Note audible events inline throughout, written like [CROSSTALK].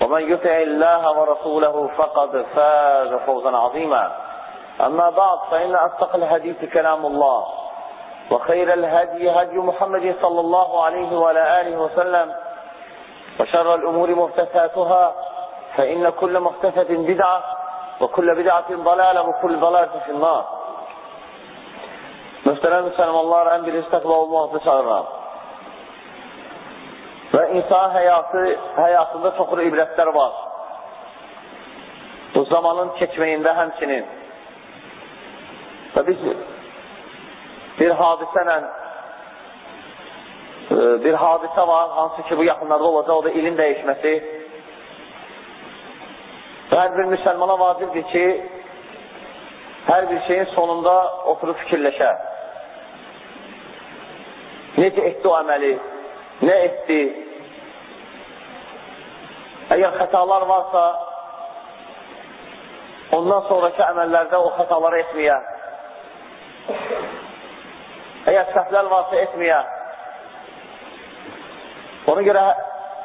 ومن يطع الله ورسوله فقد فاز فوزا عظيما أما بعد فإن أصدق الحديث كلام الله وخير الهدي هدي محمد صلى الله عليه وعلى آله وسلم وشر الأمور محدثاتها فإن كل محدثة بدعة وكل بدعة ضلالة وكل ضلالة في النار müsəlmanlar, ən birinci təqva olmaqda çağırıram. Və insan həyatı, həyatında çoxlu ibrətlər var. Bu zamanın keçməyində həmçinin. Və biz bir hadisənlə bir hadisə var, hansı ki bu yaxınlarda olacaq, o da ilin dəyişməsi. Və hər bir müsəlmana vacibdir ki, hər bir şeyin sonunda oturub fikirləşər. Necə etdi o əməli, nə etdi? Əgər xətalar varsa, ondan sonraki əməllərdə o xətaları etməyə. Əgər səhvlər varsa etməyə. Ona görə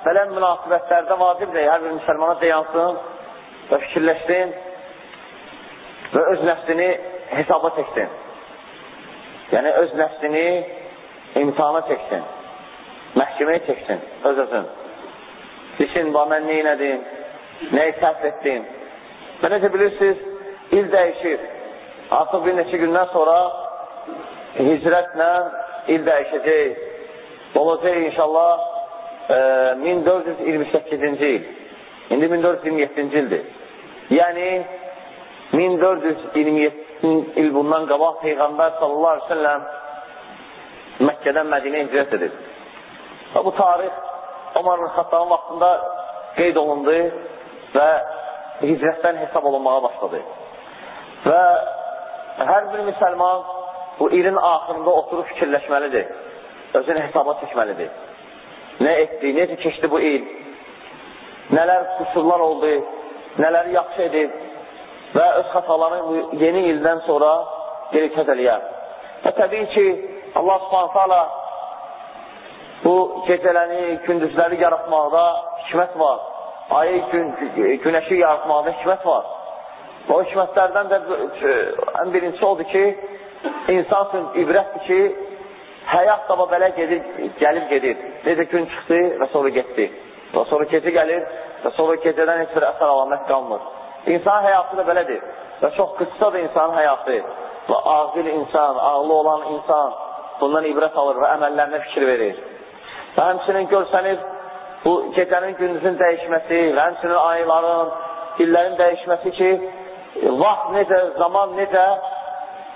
belə münasibətlərdə vacibdir, hər bir müsəlmana deyansın və fikirləşsin və öz nəfsini hesaba çəksin. Yəni, öz nəfsini imtihana çəksin, məhkəməyə çəksin, öz-özün. Düşün, bax, mən neynədim, nəyi səhv etdim. Və necə bilirsiniz, il dəyişir. Artıq bir neçə gündən sonra hicrətlə il dəyişəcək. Olacaq inşallah e, 1428-ci il. İndi 1427-ci ildir. Yəni, 1427 il bundan qabaq Peyğəmbər sallallahu aleyhi ve sellem Məkkədən Mədinə hicrət edir. Və bu tarix Ömər Xattanın vaxtında qeyd olundu və hicrətdən hesab olunmağa başladı. Və hər bir müsəlman bu ilin axırında oturub fikirləşməlidir, özünü hesaba çəkməlidir. Nə etdi, necə keçdi bu il, nələr qüsurlar oldu, nələri yaxşı edib və öz xatalarını yeni ildən sonra geri təzəliyər. Və təbii ki, Allah subhanətə bu gecələri, gündüzləri yaratmaqda hikmət var. Ayı, gün, günəşi yaratmaqda hikmət var. O hikmətlərdən də ən birincisi odur ki, insan üçün ibrətdir ki, həyat da belə gedir, gəlib gedir. Necə gün çıxdı və sonra getdi. Və sonra gecə gəlir və sonra gecədən heç bir əsər alamət qalmır. İnsan həyatı da belədir və çox qısadır insan həyatı və ağıl insan, ağlı olan insan bundan ibrət alır və əməllərinə fikir verir. Və həmçinin görsənir, bu gecənin gündüzün dəyişməsi və həmçinin ayların, illərin dəyişməsi ki, vaxt necə, zaman necə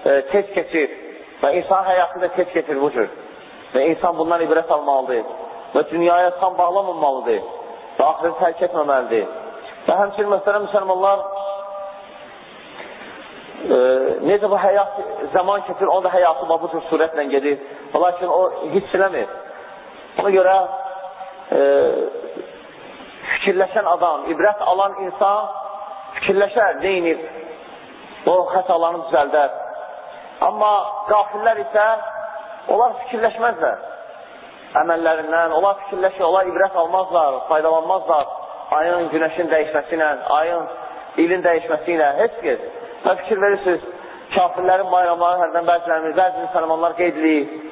e, tez keçir və insan həyatı da tez keçir bu cür. Və insan bundan ibrət almalıdır və dünyaya tam bağlanmamalıdır və axirət tərk etməməlidir. Və həmçinin məsələn müsəlmanlar e, necə bu həyat zaman keçir, o da həyatı bu tür surətlə gedir. Lakin o hiss eləmir. Ona görə e, fikirləşən adam, ibrət alan insan fikirləşər, neyinir, o xətalarını düzəldər. Amma qafillər isə onlar fikirləşməzlər əməllərindən, onlar fikirləşir, onlar ibrət almazlar, faydalanmazlar ayın, günəşin dəyişməsi ilə, ayın, ilin dəyişməsi ilə, heç kəs. Və fikir verirsiniz, kafirlərin bayramları hərdən bəzilərimiz, bəzi müsəlmanlar qeyd edir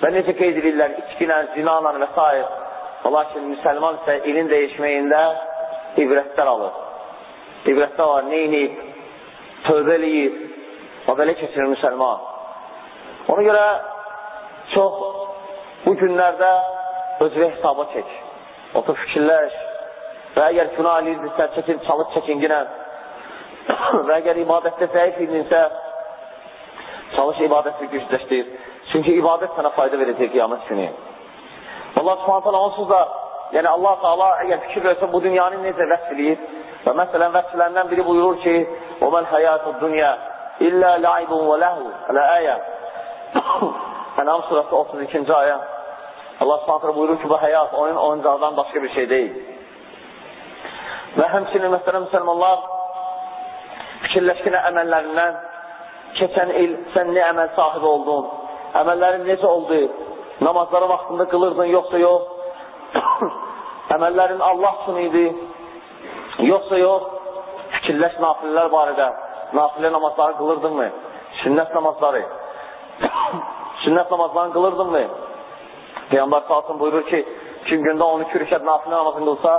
və necə qeyd edirlər, içkinə, zinanla və s. Lakin müsəlman isə ilin dəyişməyində ibrətlər alır. İbrətlər var, neyniyib, tövbə eləyib, O belə keçirir müsəlman. Ona görə çox bu günlərdə özünə hesaba çək. Otur fikirləş və əgər günah eləyirdirsə, çəkin, çalış çəkinginə [COUGHS] və əgər ibadətdə zəif idinsə, çalış ibadəti gücləşdir. Çünki ibadət sənə fayda verəcək qiyamət günü. Allah subhanətələ onsuz da, yəni Allah Taala əgər fikir versə bu dünyanı necə vəsf eləyir və məsələn vəsflərindən biri buyurur ki, o mən həyatı dünya illə laibun və ləhu ələ əyə Ənam surəsi 32-ci ayə Allah subhanətələ buyurur ki, bu həyat oyun oyuncaqdan başqa bir şey deyil. Və həmçinin məsələn müsəlmanlar fikirləşkinə əməllərindən keçən il sən nə əməl sahibi oldun, əməllərin necə oldu, namazları vaxtında qılırdın, yoxsa yox, [COUGHS] əməllərin Allah üçün idi, yoxsa yox, fikirləş nafillər barədə, nafilə namazları qılırdın mı, sünnət namazları, [COUGHS] sünnət namazlarını qılırdın mı? Peyyambar saatın buyurur ki, kim gündə 12 rükət nafilə namazını qılsa,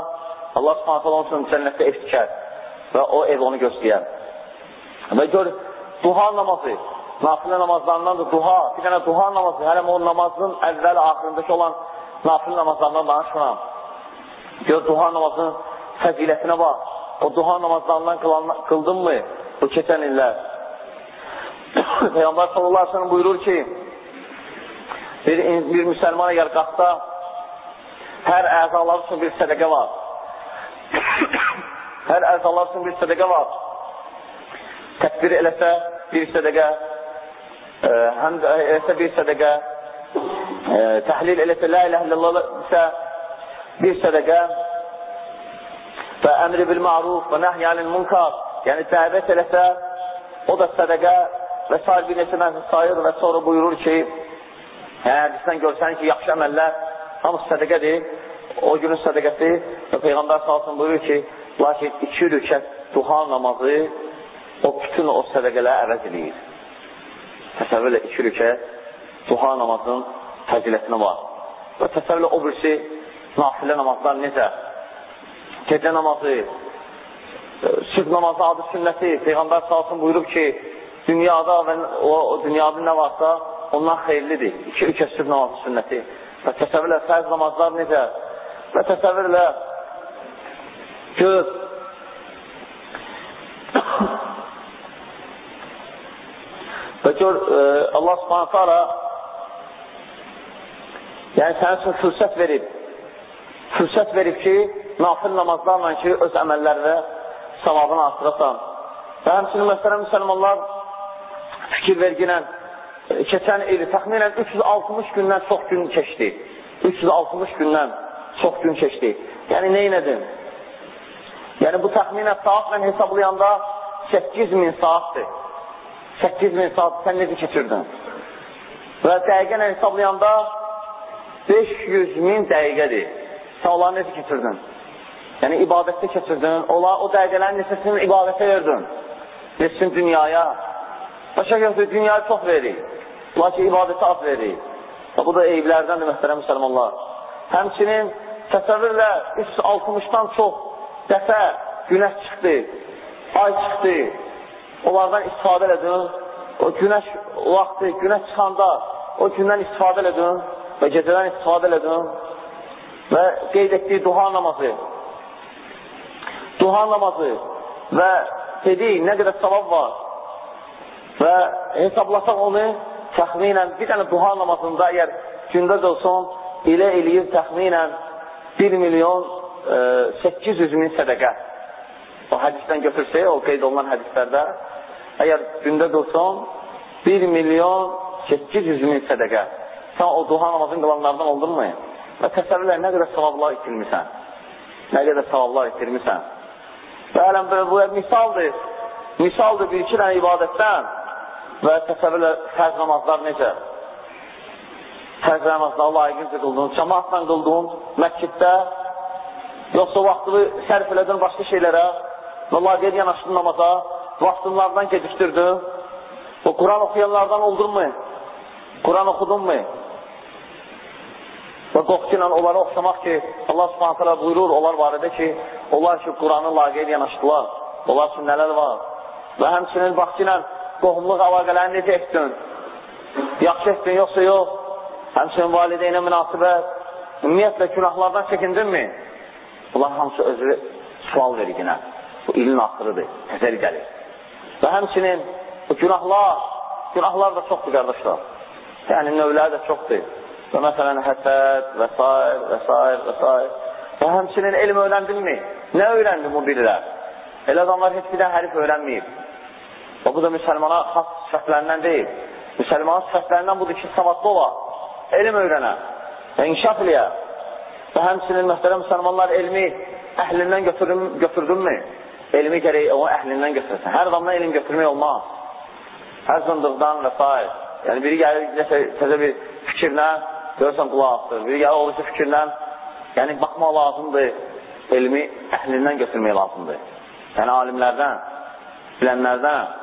Allah subhanətələ onun üçün cənnətdə ev tikər və o ev onu gözləyər. Və gör, duha namazı, nafilə namazlarından da duha, bir dənə duha namazı, hələm o namazın əvvəl axırındakı olan nafilə namazlarından danışmıram. Gör, duha namazının fəzilətinə bax. O duha namazlarından qıldın mı bu keçən illər? [COUGHS] Peyğəmbər sallallahu aleyhi ve sellem buyurur ki, bir, bir müsəlman əgər qalxsa, hər əzalar üçün bir sədəqə var. [COUGHS] hər əzalar üçün bir sədəqə var. Təkbir eləsə bir sədəqə, e, həm də eləsə bir sədəqə, e, təhlil eləsə, la ilə illallah isə bir sədəqə və əmri bil maruf və nəhyənin munkar, yəni dəvət eləsə, o da sədəqə və s. bir neçə mənzil sayır və sonra buyurur ki, sən görsən ki, yaxşı əməllər hamısı sədəqədir, o günün sədəqəsi və Peyğəmbər salsın buyurur ki, lakin iki rükət duha namazı o bütün o sədəqələri əvəz edir. Təsəvvürlə iki rükət duha namazının fəzilətinə var. Və təsəvvürlə o birisi nafilə namazlar necə? Gecə namazı, sübh namazı adı sünnəti, Peyğəmbər salsın buyurub ki, dünyada və o, o dünyada nə varsa ondan xeyirlidir. İki rükət sübh namazı sünnəti. Və təsəvvürlə fərz namazlar necə? Və təsəvvürlə göz, Və gör, e, Allah subhanətə ala yəni sənin üçün fürsət verib, fürsət verib ki, nafil namazlarla ki, öz əməllərlə savabını artırasan. Və həmçinin məsələn, müsəlmanlar fikir verginən e, keçən il təxminən 360 gündən çox gün keçdi. 360 gündən çox gün keçdi. Yəni, nə inədin? Yəni, bu təxminən saatlə hesablayanda 8000 saatdır. 8 min saat sən necə keçirdin? Və dəqiqə ilə hesablayanda 500 min dəqiqədir. Sən onları necə keçirdin? Yəni, ibadətdə keçirdin, ola, o dəqiqələrin neçəsini ibadətə verdin. Neçsin dünyaya. Başa gördür, dünyaya çox verir. Lakin ibadətə az verir. Və bu da eyiblərdəndir, məsələn, müsəlmanlar. Həmçinin təsəvvürlə 360-dan çox dəfə günəş çıxdı, ay çıxdı, onlardan istifadə edin, o günəş vaxtı, günəş çıxanda o gündən istifadə edin və gecədən istifadə edin və qeyd etdiyi duha namazı, duha namazı və dediyi nə qədər savab var və hesablasaq onu təxminən bir dənə duha namazında əgər gündə qılsın, ilə eləyir təxminən 1 milyon e, 800 min sədəqə. O hədisdən götürsək, o qeyd olunan hədislərdə əgər gündə qılsan 1 milyon 800 min sədəqə sən o duha namazın qılanlardan oldunmu? Və təsəvvürlə nə qədər savablar itirmirsən? Nə qədər savablar itirmirsən? Və ələm bu misaldır. Misaldır bir-iki dənə ibadətdən və təsəvvürlə fərz namazlar necə? Fərz namazlar layiqincə qıldın, cəmaatla qıldın, məsciddə, yoxsa vaxtını sərf elədin başqa şeylərə və laqiyyət yanaşdın namaza, vaxtınlardan gecikdirdin, o Quran oxuyanlardan oldunmu? Quran oxudunmu? Və qorxu ilə onları oxşamaq ki, Allah subhanətələ buyurur onlar barədə ki, onlar ki, Quranı laqeyd yanaşdılar, onlar üçün nələr var? Və həmçinin vaxtı ilə qohumluq əlaqələrini necə etdin? Yaxşı etdin, yoxsa yox? Həmçinin valideynə münasibət, ümumiyyətlə günahlardan çəkindinmi? Bunlar hamısı özü sual verginə. Bu ilin axırıdır, təzəl gəlir. Və həmçinin bu günahlar, günahlar da çoxdur, qardaşlar. Yəni, növləri də çoxdur. Və məsələn, həsəd və s. və s. və s. Və həmçinin elm öyrəndinmi? Nə öyrəndin bu bilirlər? Elə adamlar heç bir də hərif öyrənməyib. Və bu da müsəlmana xas sifətlərindən deyil. Müsəlmanın sifətlərindən budur ki, savadlı ola, elm öyrənə və inkişaf eləyə. Və həmçinin mühtərəm müsəlmanlar elmi əhlindən götürdün, götürdünmü? Elmi gərək o əhlindən götürürsən. Hər adamdan elm götürmək olmaz. Hər zındıqdan və s. Yəni, biri gəlir, təzə bir fikirlə, görürsən qulaq asır. Biri gəlir, olursa fikirlə, yəni baxmaq lazımdır, elmi əhlindən götürmək lazımdır. Yəni alimlərdən, bilənlərdən.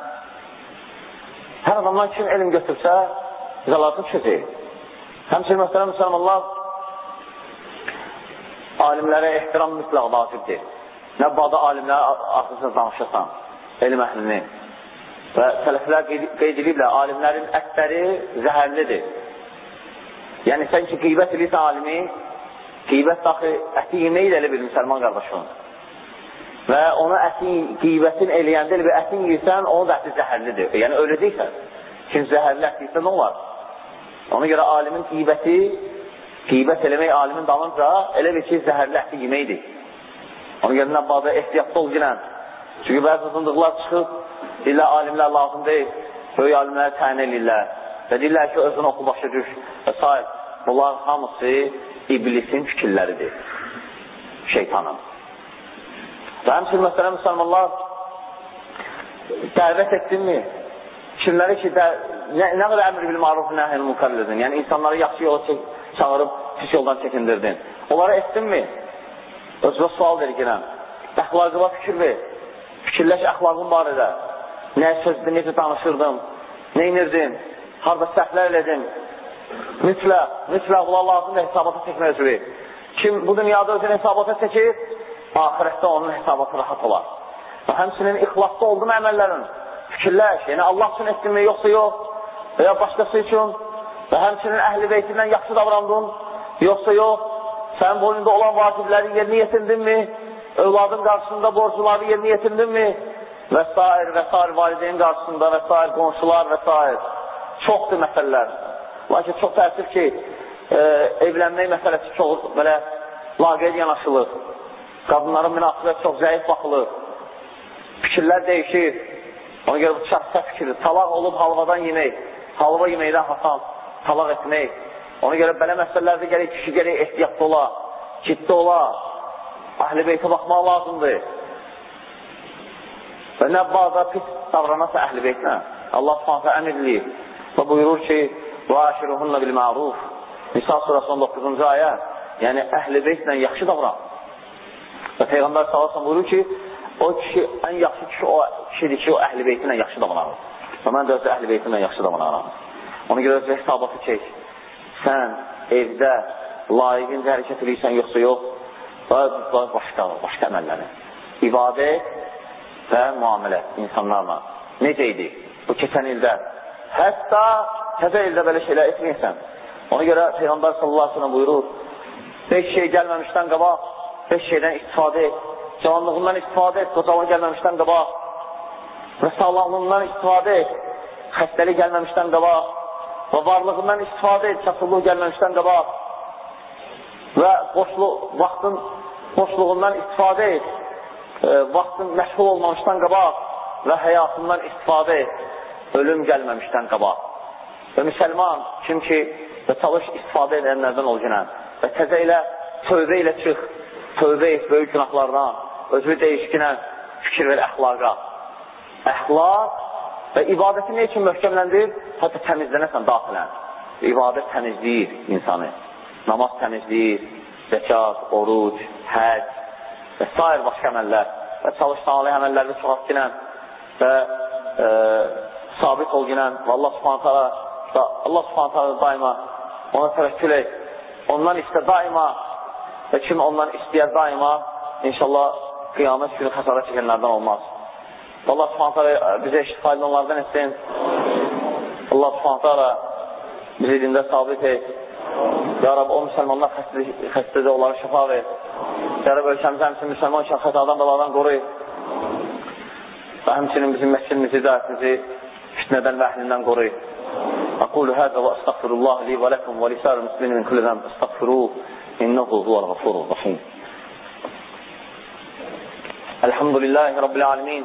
Hər adamdan kim elm götürsə, zəlatı düşəcək. Həmçin, mühtərəm müsəlmanlar, alimlərə ehtiram mütləq vacibdir. Nə bada alimlərə artıqsın danışırsan, elm əhlini. Və sələflər qeyd ediblər, alimlərin ətləri zəhərlidir. Yəni, sən ki, qeybət edirsən alimi, qeybət daxı əti yemək elə bir müsəlman qardaşın. Və ona əti, qeybətin eləyəndə elə bir ətin yiyirsən, onun da əti zəhərlidir. Yəni, öləcəksən. Kim zəhərli ət yiyirsə, nə olar? Ona görə alimin qeybəti, qeybət eləmək alimin dalınca elə bir ki, zəhərli əti yeməkdir. Ona görə nə bazı ehtiyatda ol girən. Çünki bəzi zındıqlar çıxıb, deyirlər, alimlər lazım deyil, böyük alimləri təyin edirlər. Və deyirlər ki, özünü oxu başa düş və s. Bunlar hamısı iblisin fikirləridir, şeytanın. Və həmçin, məsələn, müsəlmanlar dəvət etdinmi? Kimləri ki, də, nə, nə qədər əmr bil maruf nəhəl mükəllədin? Yəni, insanları yaxşı yola çağırıb, pis yoldan çəkindirdin. Onlara etdinmi? Özünə sual verginəm. Əxlaqıva fikir ver. Fikirləş əxlaqın barədə. Nə sözdür, necə danışırdın, nə inirdin, harada səhvlər elədin, mütləq, mütləq bunlar lazımdır hesabata çəkmək üzrə. Kim bu dünyada özünü hesabata çəkir, ahirətdə onun hesabatı rahat olar. Və həmçinin ixlasda oldum əməllərin, fikirləş, yəni Allah üçün etdinmi, yoxsa yox, və ya başqası üçün, və həmçinin əhl-i beytindən yaxşı davrandın, yoxsa yox, sənin boynunda olan vacibləri yerinə yetirdinmi, övladın qarşısında borcuları yerinə yetirdinmi, və s. və s. valideyn qarşısında və s. qonşular və s. Çoxdur məsələlər. Lakin çox təəssüf ki, e, evlənmək məsələsi çox belə laqeyd yanaşılır. Qadınların münasibət çox zəif baxılır. Fikirlər dəyişir. Ona görə bu şəxsə fikirdir. Talaq olub halvadan yemək, halva yeməkdən hasan, talaq etmək. Ona görə belə məsələlərdə gələk kişi gələk ehtiyatlı ola, ciddi ola, əhl-i beytə baxmaq lazımdır. Və nə baza pis davranasa əhl-i beytlə, Allah s.ə. əmr eləyir və buyurur ki, وَاَشِرُهُنَّ بِالْمَعْرُوفِ Nisa surası 19-cu ayə, yəni əhl-i beytlə yaxşı davran. Və Peyğəmbər sallallahu buyurur ki, o kişi, ən yaxşı kişi o kişidir ki, o əhl-i beytlə yaxşı davranır. Və mən də özü əhl-i beytimlə yaxşı davranıram. Ona görə özü hesabatı çək. Sən evdə layiqincə hərəkət edirsən, yoxsa yox, və başqa, başqa əməlləri. İbadət və müamilə insanlarla. Necə idi? Bu keçən ildə. Hətta təzə ildə belə şeylər etməyəsən. Ona görə Peyğəmbər sallallahu aleyhi buyurur, beş şey gəlməmişdən qabaq, beş şeydən istifadə et, cavanlığından istifadə et, qocalığı gəlməmişdən qabaq və sağlamlığından istifadə et, xəstəlik gəlməmişdən qabaq və varlığından istifadə et, çatırlıq gəlməmişdən qabaq və boşlu, vaxtın boşluğundan istifadə et, e, vaxtın məşğul olmamışdan qabaq və həyatından istifadə et, ölüm gəlməmişdən qabaq. Və müsəlman, kim ki, və çalış istifadə edənlərdən ol günən və təzə ilə tövbə ilə çıx, tövbə et böyük günahlardan, özünü dəyişkinə fikir ver əxlaqa. Əxlaq və ibadəti nə üçün möhkəmləndir? Hətta təmizlənəsən daxilən. İbadət təmizləyir insanı. Namaz təmizləyir, zəkat, oruc, həc və s. başqa əməllər və çalış salih əməllərdə çox atkinən və e, sabit ol günən və Allah subhanətə da Allah subhanətə daima ona təvəkkül et. Ondan istə daima və kim ondan istəyər daima inşallah qiyamət günü xəsarət çəkənlərdən olmaz. Allah subhanətə bizə şifaylı onlardan etsin. Allah subhanətə bizi dində sabit et. Ya Rab, o müsəlmanlar xəstədə onları şəfa ver. Ya Rab, ölkəmizə həmçin müsəlman üçün xətadan baladan qoruy. Və həmçinin bizim məscidimizi, dərətimizi fitnədən və əhlindən qoruy. أقول هذا وأستغفر الله لي ولكم ولسائر المسلمين من كل ذنب استغفروه إنه هو الغفور الرحيم الحمد لله رب العالمين